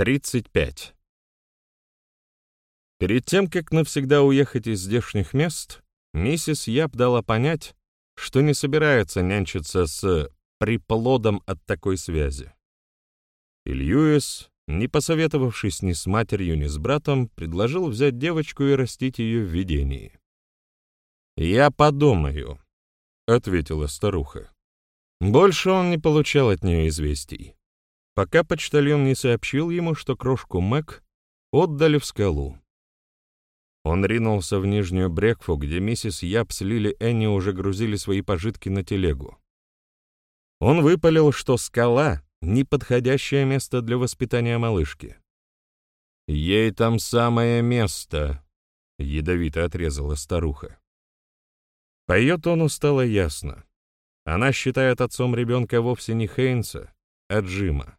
35. Перед тем, как навсегда уехать из здешних мест, миссис Яп дала понять, что не собирается нянчиться с приплодом от такой связи. И Льюис, не посоветовавшись ни с матерью, ни с братом, предложил взять девочку и растить ее в видении. «Я подумаю», — ответила старуха. Больше он не получал от нее известий, пока почтальон не сообщил ему, что крошку Мэг отдали в скалу. Он ринулся в Нижнюю Брекфу, где миссис Яп с Лили Энни уже грузили свои пожитки на телегу. Он выпалил, что скала — неподходящее место для воспитания малышки. «Ей там самое место», — ядовито отрезала старуха. По ее тону стало ясно. Она считает отцом ребенка вовсе не Хейнса, а Джима.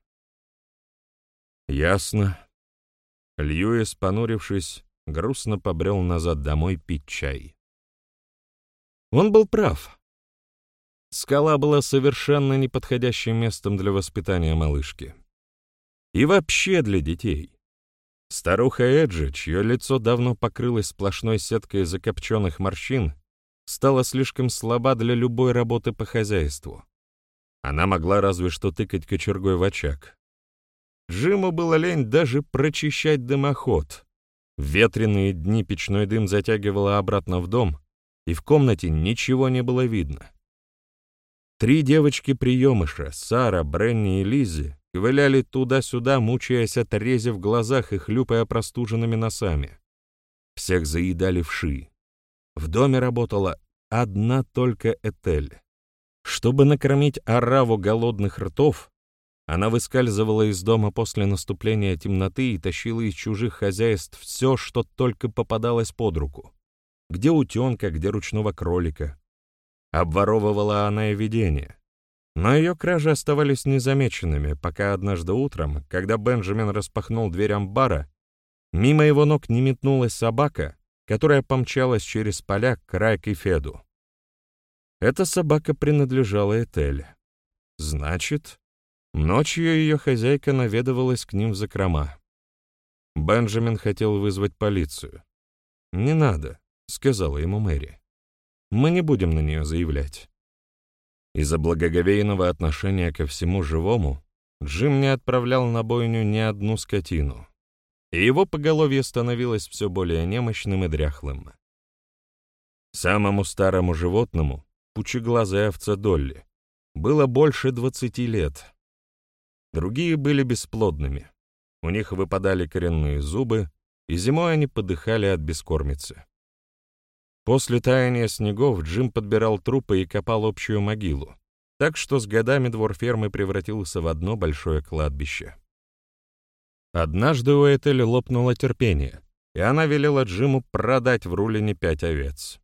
«Ясно». Льюис, понурившись, грустно побрел назад домой пить чай. Он был прав. Скала была совершенно неподходящим местом для воспитания малышки. И вообще для детей. Старуха Эджи, чье лицо давно покрылось сплошной сеткой закопченных морщин, стала слишком слаба для любой работы по хозяйству. Она могла разве что тыкать кочергой в очаг. Джиму было лень даже прочищать дымоход, в ветреные дни печной дым затягивало обратно в дом, и в комнате ничего не было видно. Три девочки-приемыша, Сара, Бренни и Лиззи, ковыляли туда-сюда, мучаясь от рези в глазах и хлюпая простуженными носами. Всех заедали вши. В доме работала одна только Этель. Чтобы накормить ораву голодных ртов, она выскальзывала из дома после наступления темноты и тащила из чужих хозяйств все, что только попадалось под руку. Где утенка, где ручного кролика. Обворовывала она и видение. Но ее кражи оставались незамеченными, пока однажды утром, когда Бенджамин распахнул дверь амбара, мимо его ног не метнулась собака, которая помчалась через поля к Райк и Феду. Эта собака принадлежала Этель. Значит, Ночью ее хозяйка наведывалась к ним в закрома. Бенджамин хотел вызвать полицию. «Не надо», — сказала ему Мэри. «Мы не будем на нее заявлять». Из-за благоговейного отношения ко всему живому Джим не отправлял на бойню ни одну скотину, и его поголовье становилось все более немощным и дряхлым. Самому старому животному, пучеглазой овце Долли, было больше двадцати лет, Другие были бесплодными. У них выпадали коренные зубы, и зимой они подыхали от бескормицы. После таяния снегов Джим подбирал трупы и копал общую могилу, так что с годами двор фермы превратился в одно большое кладбище. Однажды у Этели лопнуло терпение, и она велела Джиму продать в Рулине пять овец.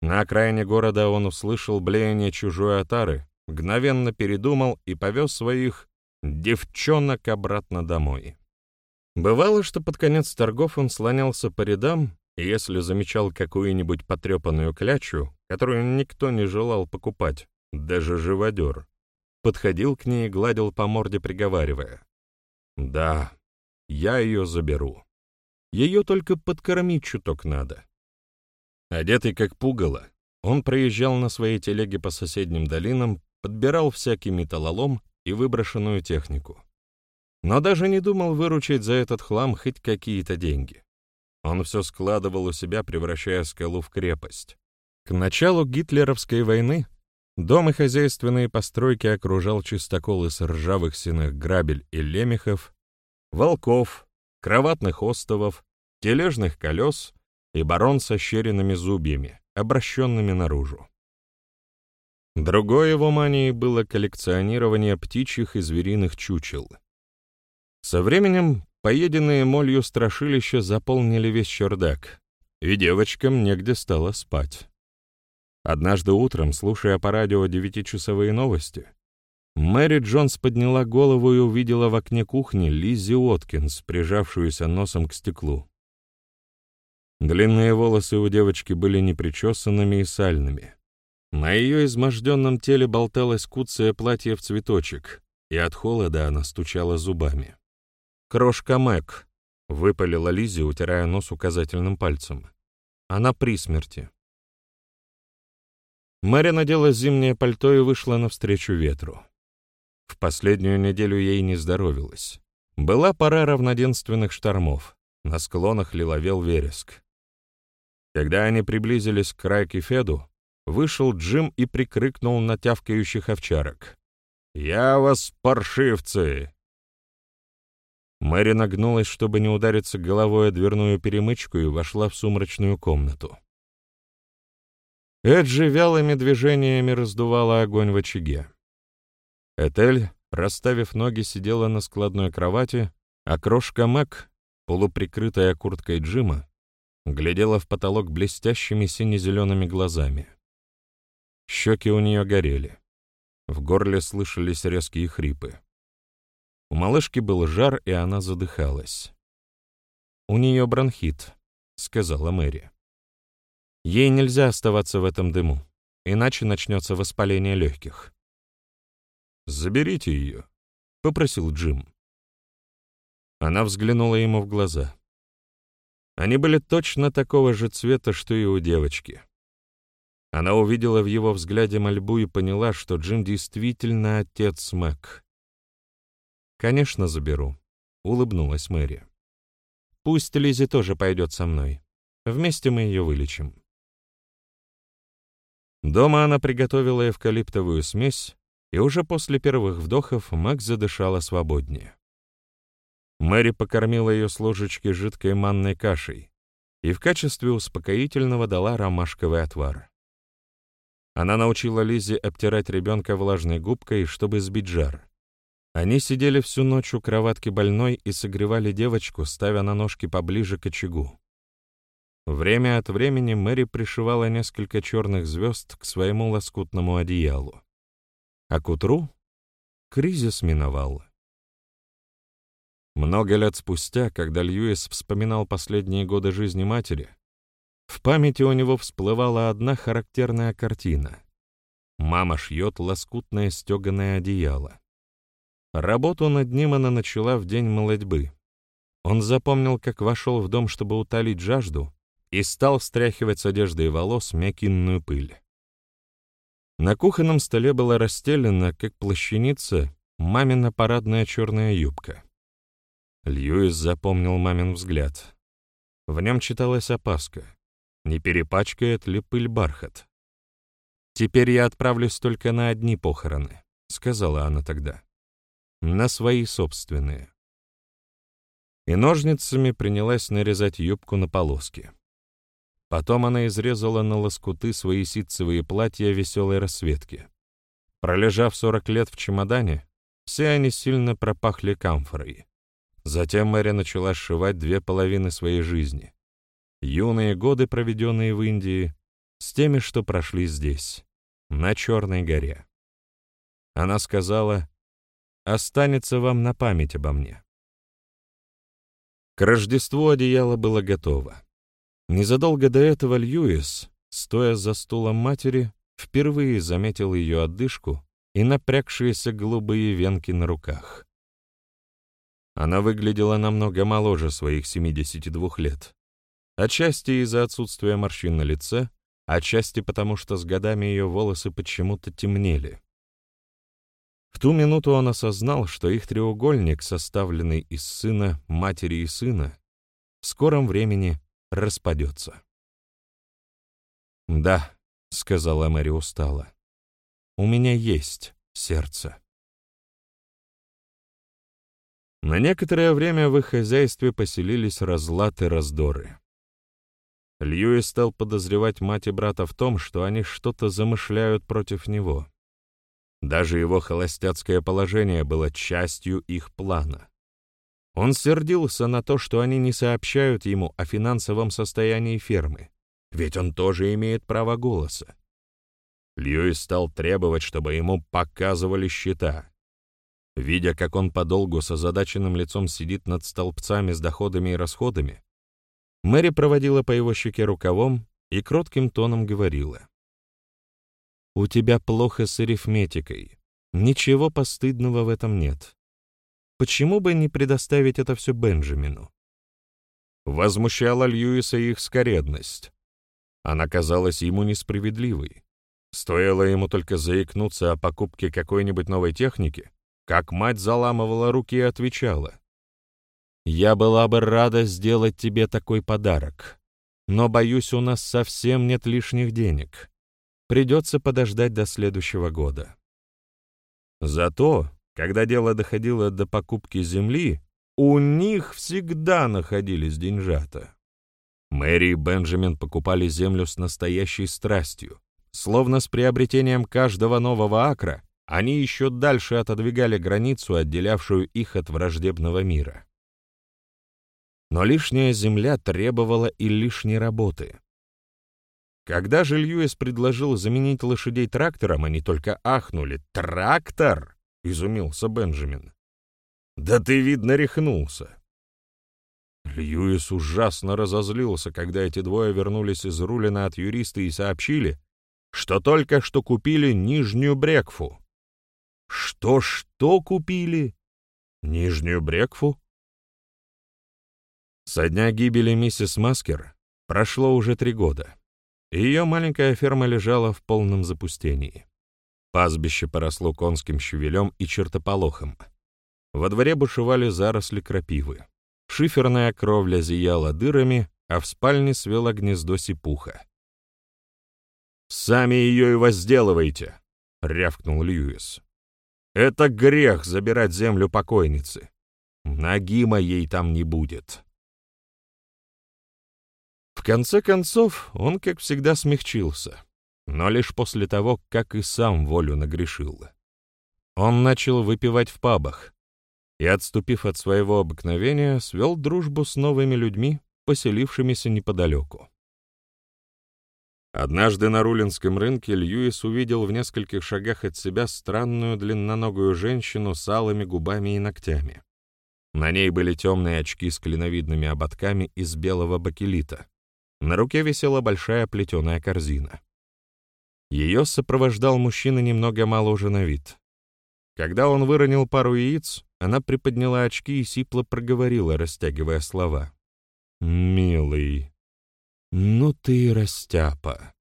На окраине города он услышал блеяние чужой отары, мгновенно передумал и повез своих девчонок обратно домой. Бывало, что под конец торгов он слонялся по рядам, и если замечал какую-нибудь потрепанную клячу, которую никто не желал покупать, даже живодер, подходил к ней и гладил по морде, приговаривая. «Да, я ее заберу. Ее только подкормить чуток надо». Одетый как пугало, он проезжал на своей телеге по соседним долинам, подбирал всякий металлолом и выброшенную технику. Но даже не думал выручить за этот хлам хоть какие-то деньги. Он все складывал у себя, превращая скалу в крепость. К началу гитлеровской войны дом и хозяйственные постройки окружал чистокол из ржавых синых грабель и лемехов, волков, кроватных остовов, тележных колес и барон со щеренными зубьями, обращенными наружу. Другой его манией было коллекционирование птичьих и звериных чучел. Со временем поеденные молью страшилища заполнили весь чердак, и девочкам негде стало спать. Однажды утром, слушая по радио девятичасовые новости, Мэри Джонс подняла голову и увидела в окне кухни Лиззи Уоткинс, прижавшуюся носом к стеклу. Длинные волосы у девочки были непричесанными и сальными. На ее изможденном теле болталось куцое платье в цветочек, и от холода она стучала зубами. «Крошка Мэг», — выпалила Лизи, утирая нос указательным пальцем. «Она при смерти». Мэри надела зимнее пальто и вышла навстречу ветру. В последнюю неделю ей не здоровилось. Была пора равноденственных штормов. На склонах лиловел вереск. Когда они приблизились к Райке Феду, вышел Джим и прикрикнул на тявкающих овчарок. «Я вас, паршивцы!» Мэри нагнулась, чтобы не удариться головой о дверную перемычку, и вошла в сумрачную комнату. Эджи вялыми движениями раздувала огонь в очаге. Этель, расставив ноги, сидела на складной кровати, а крошка Мэг, полуприкрытая курткой Джима, глядела в потолок блестящими сине-зелеными глазами. Щеки у нее горели. В горле слышались резкие хрипы. У малышки был жар, и она задыхалась. «У нее бронхит», — сказала Мэри. «Ей нельзя оставаться в этом дыму, иначе начнется воспаление легких». «Заберите ее», — попросил Джим. Она взглянула ему в глаза. Они были точно такого же цвета, что и у девочки. Она увидела в его взгляде мольбу и поняла, что Джим действительно отец Мэг. «Конечно, заберу», — улыбнулась Мэри. «Пусть Лизи тоже пойдет со мной. Вместе мы ее вылечим». Дома она приготовила эвкалиптовую смесь, и уже после первых вдохов Мэг задышала свободнее. Мэри покормила ее с ложечки жидкой манной кашей и в качестве успокоительного дала ромашковый отвар. Она научила Лизе обтирать ребенка влажной губкой, чтобы сбить жар. Они сидели всю ночь у кроватки больной и согревали девочку, ставя на ножки поближе к очагу. Время от времени Мэри пришивала несколько черных звезд к своему лоскутному одеялу. А к утру кризис миновал. Много лет спустя, когда Льюис вспоминал последние годы жизни матери, в памяти у него всплывала одна характерная картина. Мама шьет лоскутное стеганое одеяло. Работу над ним она начала в день молодьбы. Он запомнил, как вошел в дом, чтобы утолить жажду, и стал стряхивать с одежды и волос мякинную пыль. На кухонном столе была расстелена, как плащаница, мамина парадная черная юбка. Льюис запомнил мамин взгляд. В нем читалась опаска. Не перепачкает ли пыль бархат? «Теперь я отправлюсь только на одни похороны», — сказала она тогда. «На свои собственные». И ножницами принялась нарезать юбку на полоски. Потом она изрезала на лоскуты свои ситцевые платья веселой расцветки. Пролежав сорок лет в чемодане, все они сильно пропахли камфорой. Затем Мэри начала сшивать две половины своей жизни. Юные годы, проведенные в Индии, с теми, что прошли здесь, на Черной горе. Она сказала, «Останется вам на память обо мне». К Рождеству одеяло было готово. Незадолго до этого Льюис, стоя за стулом матери, впервые заметил ее отдышку и напрягшиеся голубые венки на руках. Она выглядела намного моложе своих 72 лет. Отчасти из-за отсутствия морщин на лице, отчасти потому, что с годами ее волосы почему-то темнели. В ту минуту он осознал, что их треугольник, составленный из сына, матери и сына, в скором времени распадется. «Да», — сказала Мэри устало, — «у меня есть сердце». На некоторое время в их хозяйстве поселились разлад и раздоры. Льюис стал подозревать мать и брата в том, что они что-то замышляют против него. Даже его холостяцкое положение было частью их плана. Он сердился на то, что они не сообщают ему о финансовом состоянии фермы, ведь он тоже имеет право голоса. Льюис стал требовать, чтобы ему показывали счета, Видя, как он подолгу с озадаченным лицом сидит над столбцами с доходами и расходами, Мэри проводила по его щеке рукавом и кротким тоном говорила. «У тебя плохо с арифметикой. Ничего постыдного в этом нет. Почему бы не предоставить это все Бенджамину? Возмущала Льюиса их скоредность. Она казалась ему несправедливой. Стоило ему только заикнуться о покупке какой-нибудь новой техники, как мать заламывала руки и отвечала. «Я была бы рада сделать тебе такой подарок, но, боюсь, у нас совсем нет лишних денег. Придется подождать до следующего года». Зато, когда дело доходило до покупки земли, у них всегда находились деньжата. Мэри и Бенджамин покупали землю с настоящей страстью, словно с приобретением каждого нового акра они еще дальше отодвигали границу, отделявшую их от враждебного мира. Но лишняя земля требовала и лишней работы. Когда же Льюис предложил заменить лошадей трактором, они только ахнули. «Трактор!» — изумился Бенджамин. «Да ты, видно, рехнулся!» Льюис ужасно разозлился, когда эти двое вернулись из Рулина от юриста и сообщили, что только что купили Нижнюю Брекфу. Что-что купили? Нижнюю Брекфу? Со дня гибели миссис Маскер прошло уже три года, ее маленькая ферма лежала в полном запустении. Пастбище поросло конским щавелем и чертополохом. Во дворе бушевали заросли крапивы. Шиферная кровля зияла дырами, а в спальне свело гнездо сипуха. «Сами ее и возделывайте!» — рявкнул Льюис. «Это грех забирать землю покойницы. Ноги моей там не будет». В конце концов, он, как всегда, смягчился, но лишь после того, как и сам волю нагрешил. Он начал выпивать в пабах и, отступив от своего обыкновения, свел дружбу с новыми людьми, поселившимися неподалеку. Однажды на Рулинском рынке Льюис увидел в нескольких шагах от себя странную длинноногую женщину с алыми губами и ногтями. На ней были темные очки с клиновидными ободками из белого бакелита. На руке висела большая плетеная корзина. Ее сопровождал мужчина немного моложе на вид. Когда он выронил пару яиц, она приподняла очки и сипло проговорила, растягивая слова. «Милый, «Ну ты растяпа!»